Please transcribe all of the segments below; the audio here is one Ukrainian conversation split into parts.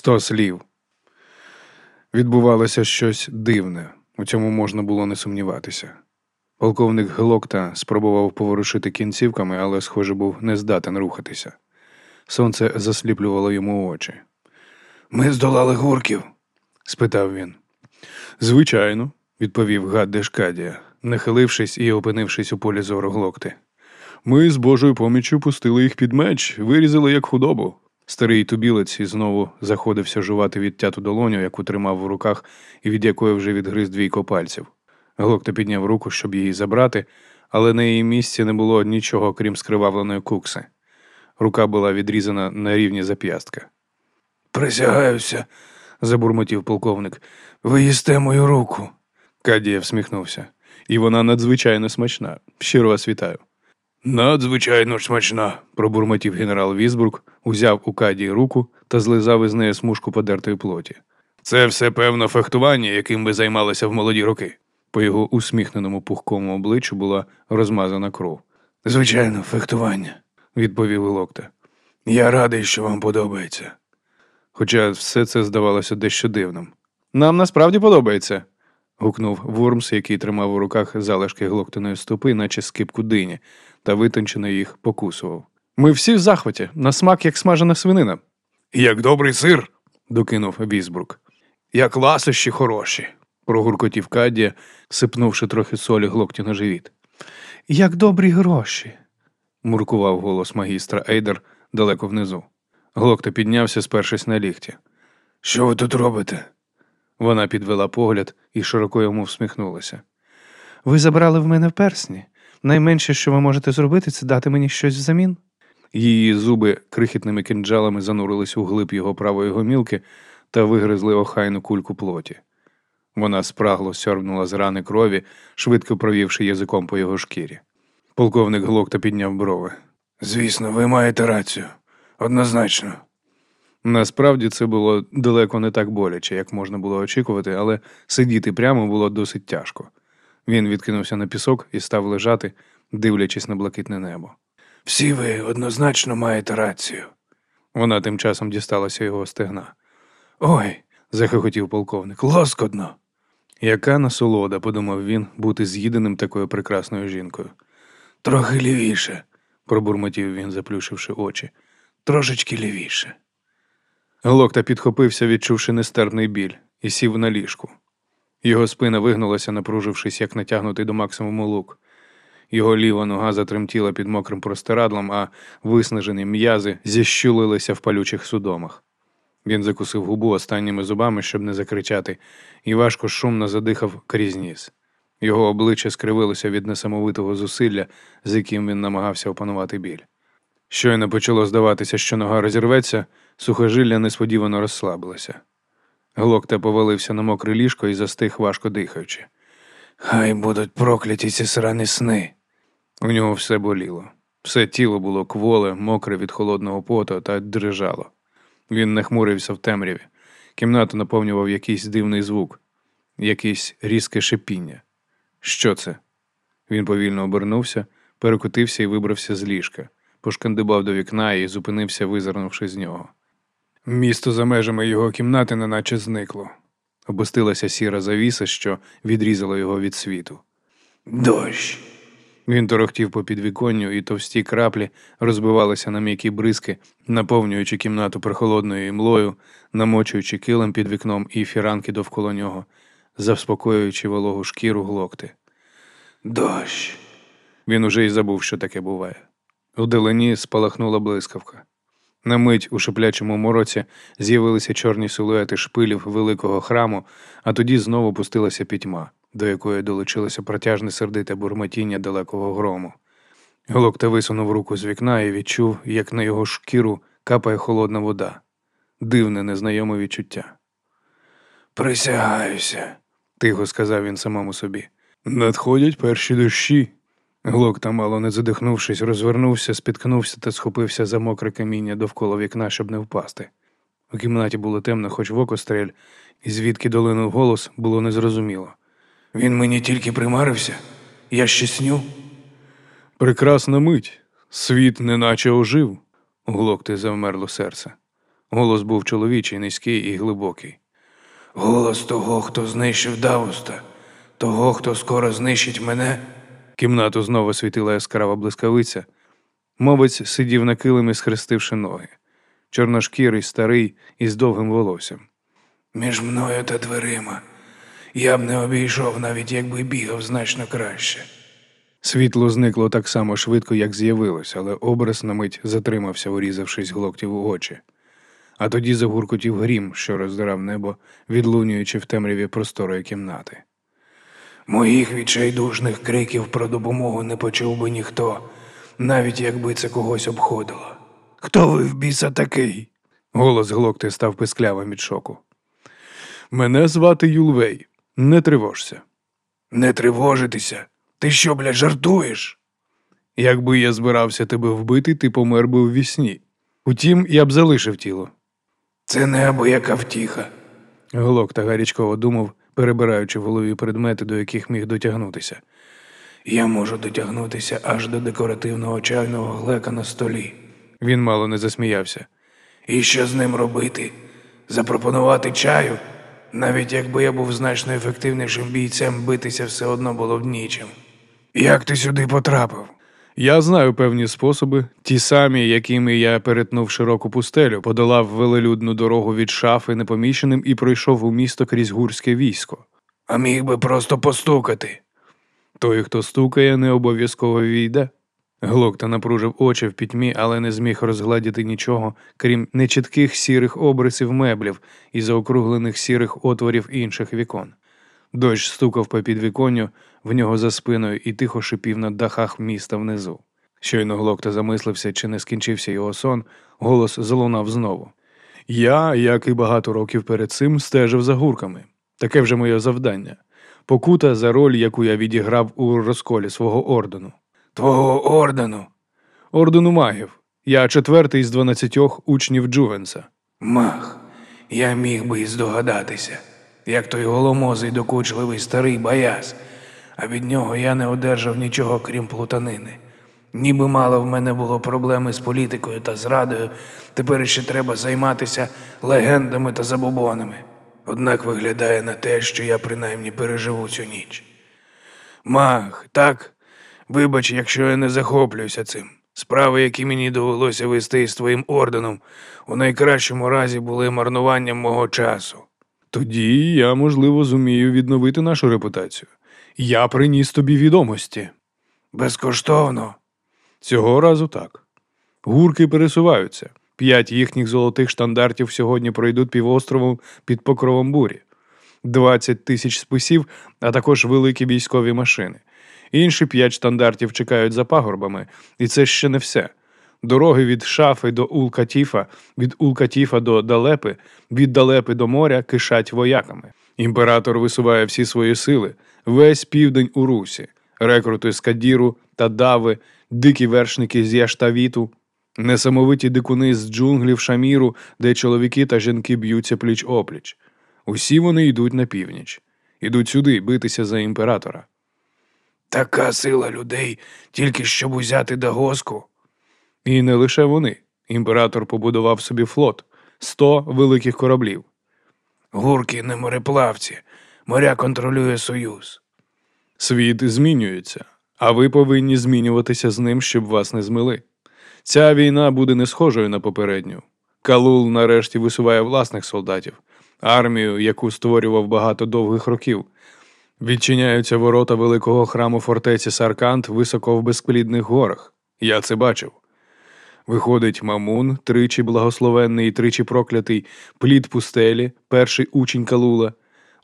Сто слів. Відбувалося щось дивне, у цьому можна було не сумніватися. Полковник Глокта спробував поворушити кінцівками, але, схоже, був не здатен рухатися. Сонце засліплювало йому очі. Ми здолали гурків? спитав він. Звичайно, відповів гад Дешкадія, нахилившись і опинившись у полі зору глокти. Ми з Божою поміччю пустили їх під меч, вирізали як худобу. Старий тубілець і знову заходився жувати відтяту долоню, яку тримав в руках і від якої вже відгриз двійко пальців. Глокта підняв руку, щоб її забрати, але на її місці не було нічого, крім скривавленої кукси. Рука була відрізана на рівні зап'ястка. Присягаюся, забурмотів полковник. Ви їсте мою руку. Кадія всміхнувся. І вона надзвичайно смачна. Щиро вас вітаю. Надзвичайно смачна, пробурмотів генерал Візбрук, узяв у Кадії руку та злизав із неї смужку подертої плоті. Це все певно фехтування, яким ви займалися в молоді роки. По його усміхненому пухкому обличчю була розмазана кров. Звичайно, фехтування, відповів Локта. Я радий, що вам подобається. Хоча все це здавалося дещо дивним. Нам насправді подобається. Гукнув Вурмс, який тримав у руках залишки глоктаної стопи, наче скипку дині, та витончено їх покусував. Ми всі в захваті, на смак, як смажена свинина. Як добрий сир, докинув Візбрук. Як ласощі хороші, прогуркотів Кадія, сипнувши трохи солі глокті на живіт. Як добрі гроші, муркував голос магістра Ейдер далеко внизу. Глокта піднявся, спершись на лікті. Що ви тут робите? Вона підвела погляд і широко йому всміхнулася. Ви забрали в мене персні. Найменше, що ви можете зробити, це дати мені щось взамін. Її зуби крихітними кинджалами занурились у глиб його правої гомілки та вигризли охайну кульку плоті. Вона спрагло сьорбнула з рани крові, швидко провівши язиком по його шкірі. Полковник Глокта підняв брови. Звісно, ви маєте рацію. Однозначно. Насправді це було далеко не так боляче, як можна було очікувати, але сидіти прямо було досить тяжко. Він відкинувся на пісок і став лежати, дивлячись на блакитне небо. Всі ви однозначно маєте рацію. Вона тим часом дісталася його стегна. Ой, захохотів полковник, лоскодно. Яка насолода, подумав він, бути з'їденим такою прекрасною жінкою. Трохи лівіше, пробурмотів він, заплющивши очі. Трошечки лівіше. Глокта підхопився, відчувши нестерпний біль, і сів на ліжку. Його спина вигнулася, напружившись, як натягнутий до максимуму лук. Його ліва нога затремтіла під мокрим простирадлом, а виснажені м'язи зіщулилися в палючих судомах. Він закусив губу останніми зубами, щоб не закричати, і важко шумно задихав крізь ніс. Його обличчя скривилося від несамовитого зусилля, з яким він намагався опанувати біль. Щойно почало здаватися, що нога розірветься, сухожилля несподівано розслабилося. Глокта повалився на мокре ліжко і застиг, важко дихаючи. Хай будуть прокляті ці срані сни. У нього все боліло. Все тіло було кволе, мокре від холодного поту та дрижало. Він нахмурився в темряві. Кімнату наповнював якийсь дивний звук, якесь різке шипіння. Що це? Він повільно обернувся, перекотився і вибрався з ліжка, пошкандибав до вікна і зупинився, визирнувши з нього. Місто за межами його кімнати неначе зникло. Опустилася сіра завіса, що відрізала його від світу. Дощ. Він торохтів по підвіконню, і товсті краплі розбивалися на м'які бризки, наповнюючи кімнату прохолодною імлою, намочуючи килим під вікном і фіранки довкола нього, заспокоюючи вологу шкіру глокти. Дощ. Він уже й забув, що таке буває. У далині спалахнула блискавка. На мить у шиплячому мороці з'явилися чорні силуети шпилів великого храму, а тоді знову пустилася пітьма, до якої долучилося протяжне сердите бурмотіння далекого грому. Глокта висунув руку з вікна і відчув, як на його шкіру капає холодна вода, дивне незнайоме відчуття. Присягаюся, тихо сказав він самому собі. Надходять перші дощі. Глокта, мало не задихнувшись, розвернувся, спіткнувся та схопився за мокре каміння довкола вікна, щоб не впасти. У кімнаті було темно, хоч в око стрель, і звідки долинув голос, було незрозуміло. Він мені тільки примарився, я ще сню. Прекрасна мить, світ неначе ожив, у глокти завмерло серце. Голос був чоловічий, низький і глибокий. Голос того, хто знищив Давуста, того, хто скоро знищить мене. Кімнату знову світила яскрава блискавиця. Мовець сидів на килимі, схрестивши ноги. Чорношкірий, старий і з довгим волоссям. Між мною та дверима. Я б не обійшов, навіть якби бігав значно краще. Світло зникло так само швидко, як з'явилось, але образ на мить затримався, урізавшись глоктів у очі. А тоді загуркотів грім, що роздирав небо, відлунюючи в темряві просторої кімнати. Моїх відчайдушних криків про допомогу не почув би ніхто, навіть якби це когось обходило. Хто ви в біса такий? Голос глокти став писклявим від шоку. Мене звати Юлвей. Не тривожся. Не тривожитися. Ти що, бля, жартуєш? Якби я збирався тебе вбити, ти помер би в вісні. Утім, я б залишив тіло. Це небо яка втіха. Глокта гарячково думав, перебираючи в голові предмети, до яких міг дотягнутися. Я можу дотягнутися аж до декоративного чайного глека на столі. Він мало не засміявся. І що з ним робити? Запропонувати чаю? Навіть якби я був значно ефективнішим бійцем, битися все одно було б нічим. Як ти сюди потрапив? Я знаю певні способи, ті самі, якими я перетнув широку пустелю, подолав велелюдну дорогу від шафи непоміщеним і пройшов у місто крізь гурське військо. А міг би просто постукати. Той, хто стукає, не обов'язково війде. Глокта напружив очі в пітьмі, але не зміг розгладіти нічого, крім нечітких сірих обрисів меблів і заокруглених сірих отворів інших вікон. Дощ стукав по підвіконню в нього за спиною і тихо шипів на дахах міста внизу. Щойно Глокта замислився, чи не скінчився його сон, голос залунав знову. Я, як і багато років перед цим, стежив за гурками. Таке вже моє завдання. Покута за роль, яку я відіграв у розколі свого ордену. Твого ордену. Ордену магів. Я четвертий з дванадцятьох учнів Джувенса. Мах. Я міг би і здогадатися, як той голомозий докучливий старий бояз, а від нього я не одержав нічого, крім плутанини. Ніби мало в мене було проблеми з політикою та зрадою, тепер ще треба займатися легендами та забобонами. Однак виглядає на те, що я принаймні переживу цю ніч. Мах, так, вибач, якщо я не захоплююся цим. Справи, які мені довелося вести з твоїм орденом, у найкращому разі були марнуванням мого часу. Тоді я, можливо, зумію відновити нашу репутацію. Я приніс тобі відомості. Безкоштовно. Цього разу так. Гурки пересуваються. П'ять їхніх золотих штандартів сьогодні пройдуть півостровом під покровом бурі, двадцять тисяч списів, а також великі військові машини. Інші п'ять штандартів чекають за пагорбами, і це ще не все. Дороги від шафи до Улкатіфа, від Улкатіфа до Далепи, від Далепи до моря кишать вояками. Імператор висуває всі свої сили, весь південь у Русі, рекрути з Кадіру та Дави, дикі вершники з Яштавіту, несамовиті дикуни з джунглів Шаміру, де чоловіки та жінки б'ються пліч опліч. Усі вони йдуть на північ, ідуть сюди битися за імператора. Така сила людей, тільки щоб узяти Дагоску. І не лише вони. Імператор побудував собі флот сто великих кораблів. Гурки не мореплавці. Моря контролює Союз. Світ змінюється, а ви повинні змінюватися з ним, щоб вас не змили. Ця війна буде не схожою на попередню. Калул нарешті висуває власних солдатів, армію, яку створював багато довгих років. Відчиняються ворота великого храму фортеці Саркант високо в безплідних горах. Я це бачив. Виходить Мамун, тричі благословенний і тричі проклятий, плід пустелі, перший учень Калула.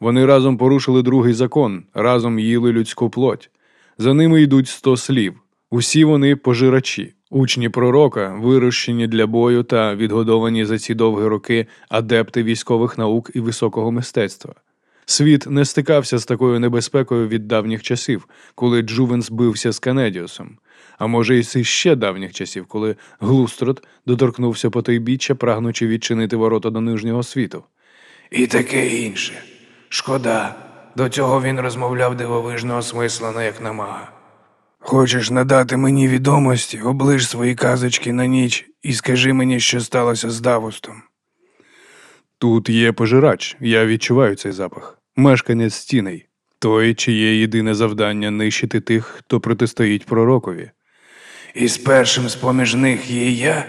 Вони разом порушили другий закон, разом їли людську плоть. За ними йдуть сто слів. Усі вони пожирачі, учні пророка, вирощені для бою та відгодовані за ці довгі роки адепти військових наук і високого мистецтва. Світ не стикався з такою небезпекою від давніх часів, коли Джувенс бився з Канедіусом, а може, й з ще давніх часів, коли Глустрот доторкнувся по той біччя, прагнучи відчинити ворота до нижнього світу. І таке інше. Шкода. До цього він розмовляв дивовижно осмислено, як на мага. Хочеш надати мені відомості, оближ свої казочки на ніч і скажи мені, що сталося з Давустом. Тут є пожирач, я відчуваю цей запах. Мешканець стіней. Той, чиє єдине завдання нищити тих, хто протистоїть пророкові. І з першим з-поміж них є я.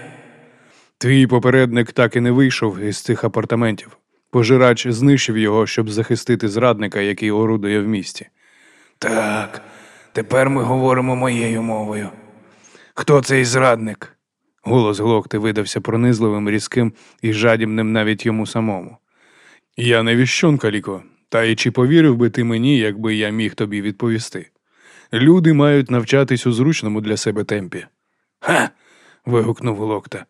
Твій попередник так і не вийшов із цих апартаментів. Пожирач знищив його, щоб захистити зрадника, який орудує в місті. Так, тепер ми говоримо моєю мовою. Хто цей зрадник? Голос глокти видався пронизливим, різким і жадібним навіть йому самому. Я не віщун, Каліко, та й чи повірив би ти мені, якби я міг тобі відповісти? Люди мають навчатись у зручному для себе темпі. Ха. вигукнув глокта.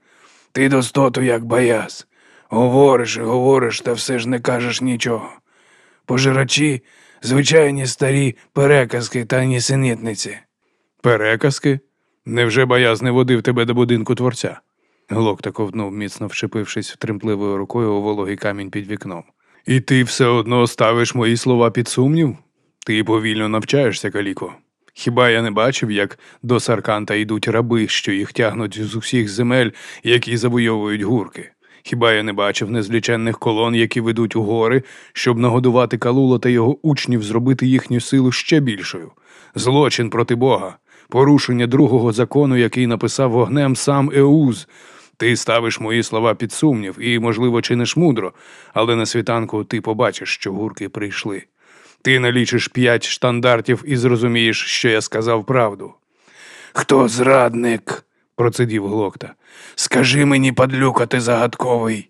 Ти достоту, як баяс. Говориш і говориш, та все ж не кажеш нічого. Пожирачі звичайні старі переказки та нісенітниці. Переказки? Невже бояз не водив тебе до будинку творця? Глокта ковтнув, міцно вшипившись тремтливою рукою у вологий камінь під вікном. І ти все одно ставиш мої слова під сумнів? Ти повільно навчаєшся, Каліко. Хіба я не бачив, як до Сарканта йдуть раби, що їх тягнуть з усіх земель, які завойовують гурки? Хіба я не бачив незліченних колон, які ведуть у гори, щоб нагодувати Калула та його учнів зробити їхню силу ще більшою? Злочин проти Бога, порушення другого закону, який написав вогнем сам Еуз. Ти ставиш мої слова під сумнів і, можливо, чиниш мудро, але на світанку ти побачиш, що гурки прийшли. Ти налічиш п'ять штандартів і зрозумієш, що я сказав правду. Хто зрадник? Процидів глокта. Скажи мені, падлюка, ти загадковий.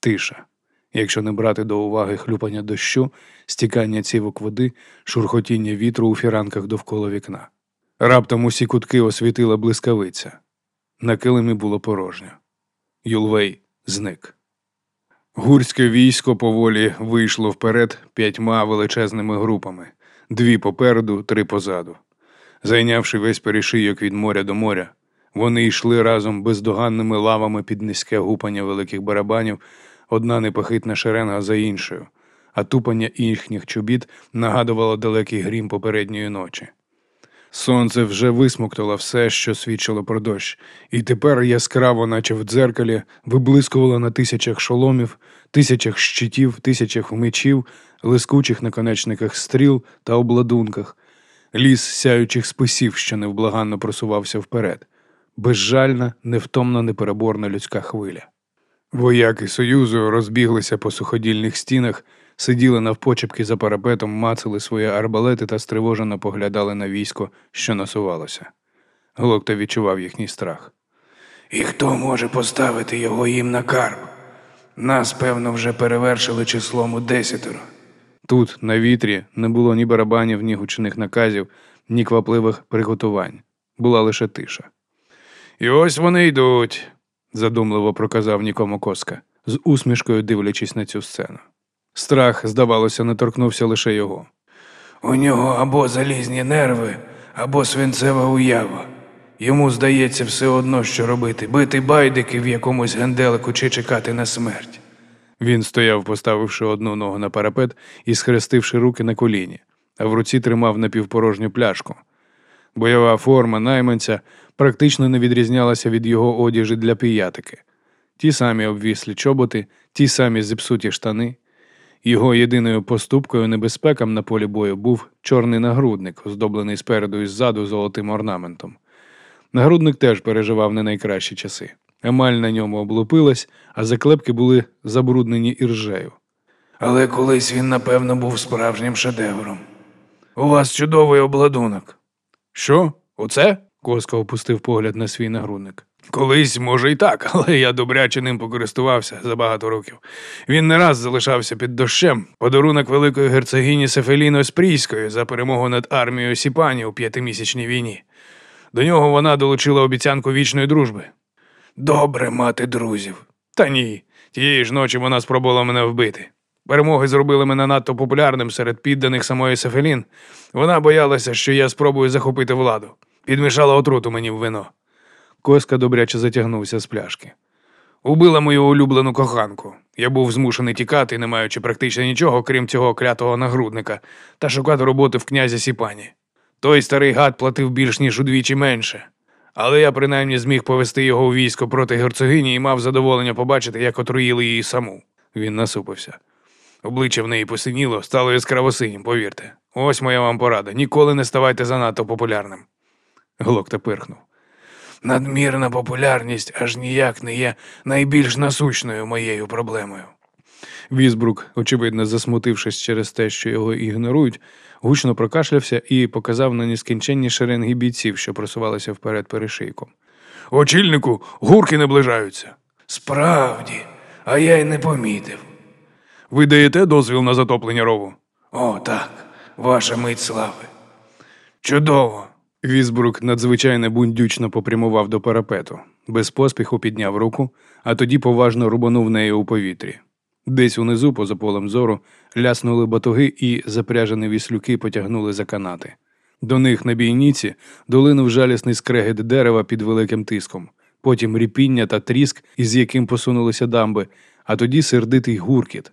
Тиша. Якщо не брати до уваги хлюпання дощу, стікання цівок води, шурхотіння вітру у фіранках довкола вікна. Раптом усі кутки освітила блискавиця. На килимі було порожньо. Юлвей зник. Гурське військо поволі вийшло вперед п'ятьма величезними групами дві попереду, три позаду. Зайнявши весь перешийок від моря до моря, вони йшли разом бездоганними лавами під низьке гупання великих барабанів, одна непохитна шеренга за іншою, а тупання їхніх чобіт нагадувало далекий грім попередньої ночі. Сонце вже висмоктало все, що свідчило про дощ, і тепер яскраво, наче в дзеркалі, виблискувало на тисячах шоломів, тисячах щитів, тисячах мечів, лискучих наконечниках стріл та обладунках, ліс сяючих списів, що невблаганно просувався вперед, безжальна, невтомна, непереборна людська хвиля. Вояки Союзу розбіглися по суходільних стінах, сиділи навпочепки за парапетом, мацали свої арбалети та стривожено поглядали на військо, що насувалося. Глокта відчував їхній страх. І хто може поставити його їм на карп? Нас, певно, вже перевершили числом у десятеро. Тут, на вітрі, не було ні барабанів, ні гучних наказів, ні квапливих приготувань. Була лише тиша. І ось вони йдуть. задумливо проказав нікому коска, з усмішкою дивлячись на цю сцену. Страх, здавалося, не торкнувся лише його. У нього або залізні нерви, або свинцева уява. Йому здається все одно, що робити бити байдики в якомусь генделику чи чекати на смерть. Він стояв, поставивши одну ногу на парапет і схрестивши руки на коліні, а в руці тримав напівпорожню пляшку. Бойова форма найманця практично не відрізнялася від його одяжі для піятики. Ті самі обвіслі чоботи, ті самі зіпсуті штани. Його єдиною поступкою небезпекам на полі бою був чорний нагрудник, оздоблений спереду і ззаду золотим орнаментом. Нагрудник теж переживав не найкращі часи. Емаль на ньому облупилась, а заклепки були забруднені іржею. Але колись він, напевно, був справжнім шедевром. У вас чудовий обладунок. Що? Оце? Коска опустив погляд на свій нагрудник. Колись, може, і так, але я добряче ним покористувався за багато років. Він не раз залишався під дощем. Подарунок великої герцогині Сефеліно Спрійської за перемогу над армією Сіпані у п'ятимісячній війні. До нього вона долучила обіцянку вічної дружби. Добре мати друзів. Та ні, тієї ж ночі вона спробувала мене вбити. Перемоги зробили мене надто популярним серед підданих самої Сефелін. Вона боялася, що я спробую захопити владу. Підмішала отруту мені в вино. Коска добряче затягнувся з пляшки. Убила мою улюблену коханку. Я був змушений тікати, не маючи практично нічого, крім цього клятого нагрудника, та шукати роботи в князя Сіпані. Той старий гад платив більш ніж удвічі менше. Але я принаймні зміг повести його у військо проти герцогині і мав задоволення побачити, як отруїли її саму. Він насупився. Обличчя в неї посиніло, стало яскраво синім, повірте. Ось моя вам порада. Ніколи не ставайте занадто популярним. Глокта пирхнув. Надмірна популярність аж ніяк не є найбільш насущною моєю проблемою. Візбрук, очевидно засмутившись через те, що його ігнорують, гучно прокашлявся і показав на нескінченні шеренги бійців, що просувалися вперед перешийком. Очільнику, гурки наближаються. Справді, а я й не помітив. Ви даєте дозвіл на затоплення рову? О, так, ваша мить слави. Чудово. Візбрук надзвичайно бундючно попрямував до парапету, без поспіху підняв руку, а тоді поважно рубанув нею у повітрі. Десь унизу, поза полем зору, ляснули батоги і запряжені віслюки потягнули за канати. До них на бійніці долинув жалісний скрегет дерева під великим тиском, потім ріпіння та тріск, із яким посунулися дамби, а тоді сердитий гуркіт.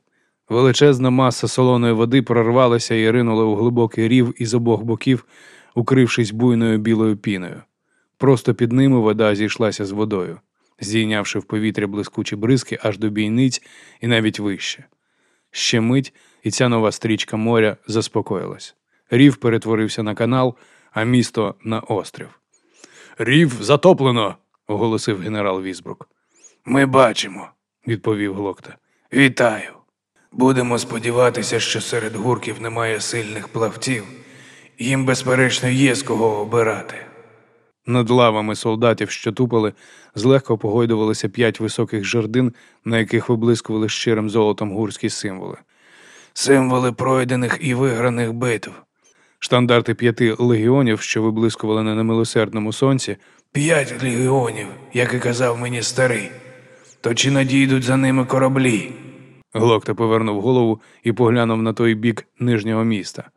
Величезна маса солоної води прорвалася і ринула у глибокий рів із обох боків, укрившись буйною білою піною. Просто під ними вода зійшлася з водою, здійнявши в повітря блискучі бризки аж до бійниць і навіть вище. Ще мить, і ця нова стрічка моря заспокоїлась. Рів перетворився на канал, а місто на острів. Рів затоплено, оголосив генерал Візбрук. Ми бачимо. Відповів Глокта. Вітаю. Будемо сподіватися, що серед гурків немає сильних плавців. Їм, безперечно, є з кого обирати. Над лавами солдатів, що тупали, злегка погойдувалися п'ять високих жердин, на яких виблискували щирим золотом гурські символи. Символи пройдених і виграних битв. Штандарти п'яти легіонів, що виблискували на немилосердному сонці, П'ять легіонів, як і казав мені старий. То чи надійдуть за ними кораблі? Глокта повернув голову і поглянув на той бік нижнього міста.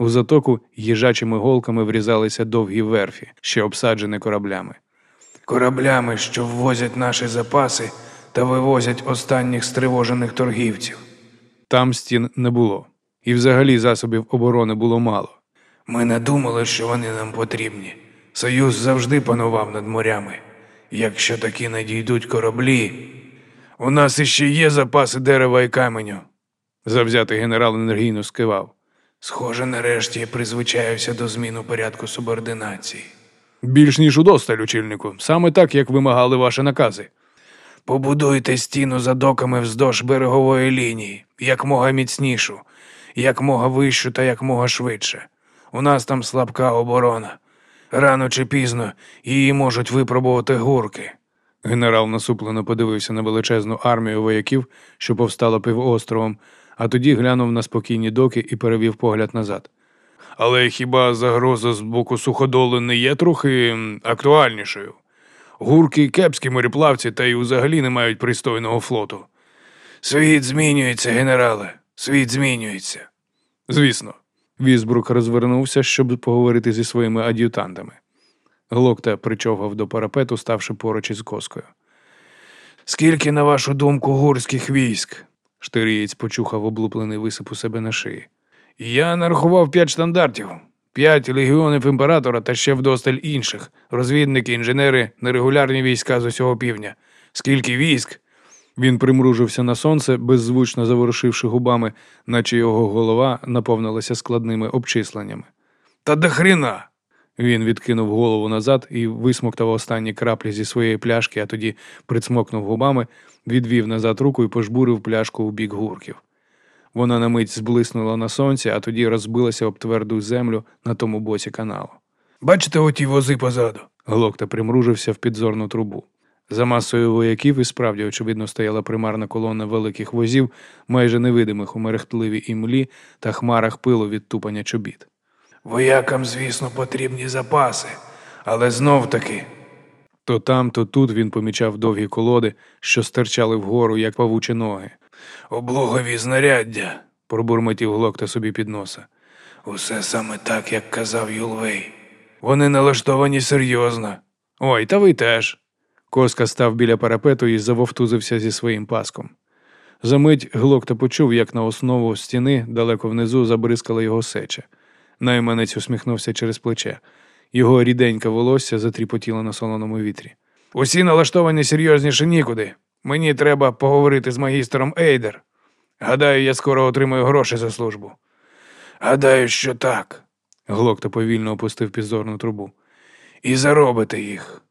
У затоку їжачими голками врізалися довгі верфі, ще обсаджені кораблями. Кораблями, що ввозять наші запаси та вивозять останніх стривожених торгівців. Там стін не було, і взагалі засобів оборони було мало. Ми не думали, що вони нам потрібні. Союз завжди панував над морями. Якщо такі надійдуть кораблі, у нас іще є запаси дерева і каменю. Завзятий генерал енергійно скивав. Схоже, нарешті я призвичаюся до зміну порядку субординації. Більш ніж удосталь, учільнику, саме так, як вимагали ваші накази. Побудуйте стіну за доками вздовж берегової лінії, якмога міцнішу, якмога вищу та якмога швидше. У нас там слабка оборона. Рано чи пізно її можуть випробувати гурки. Генерал насуплено подивився на величезну армію вояків, що повстала півостровом, а тоді глянув на спокійні доки і перевів погляд назад. Але хіба загроза з боку суходолу не є трохи актуальнішою? Гурки кепські мореплавці та й взагалі не мають пристойного флоту. Світ змінюється, генерале, світ змінюється. Звісно, Візбрук розвернувся, щоб поговорити зі своїми ад'ютантами. Глокта причовгав до парапету, ставши поруч із коскою. Скільки, на вашу думку, гурських військ? Штирієць почухав облуплений висип у себе на шиї. Я нарахував п'ять штандартів, п'ять легіонів імператора та ще вдосталь інших розвідники, інженери, нерегулярні війська з усього півдня. Скільки військ? Він примружився на сонце, беззвучно заворушивши губами, наче його голова наповнилася складними обчисленнями. Та до хрена! Він відкинув голову назад і висмоктав останні краплі зі своєї пляшки, а тоді прицмокнув губами, відвів назад руку і пожбурив пляшку у бік гурків. Вона на мить зблиснула на сонці, а тоді розбилася об тверду землю на тому боці каналу. Бачите оті вози позаду? Глокта примружився в підзорну трубу. За масою вояків і справді, очевидно, стояла примарна колона великих возів, майже невидимих у мерехтливій імлі та хмарах пилу від тупання чобіт. Воякам, звісно, потрібні запаси, але знов таки То там, то тут він помічав довгі колоди, що стирчали вгору, як павучі ноги. облогові знаряддя. Пробурмотів глокта собі під носа. Усе саме так, як казав Юлвей. Вони налаштовані серйозно. Ой, та ви теж. Коска став біля парапету і завовтузився зі своїм паском. Замить глокта почув, як на основу стіни далеко внизу забризкала його сеча. Найманець усміхнувся через плече. Його ріденьке волосся затріпотіло на солоному вітрі. Усі налаштовані серйозніше нікуди. Мені треба поговорити з магістром Ейдер. Гадаю, я скоро отримаю гроші за службу. Гадаю, що так. Глокта повільно опустив підзорну трубу. І заробите їх.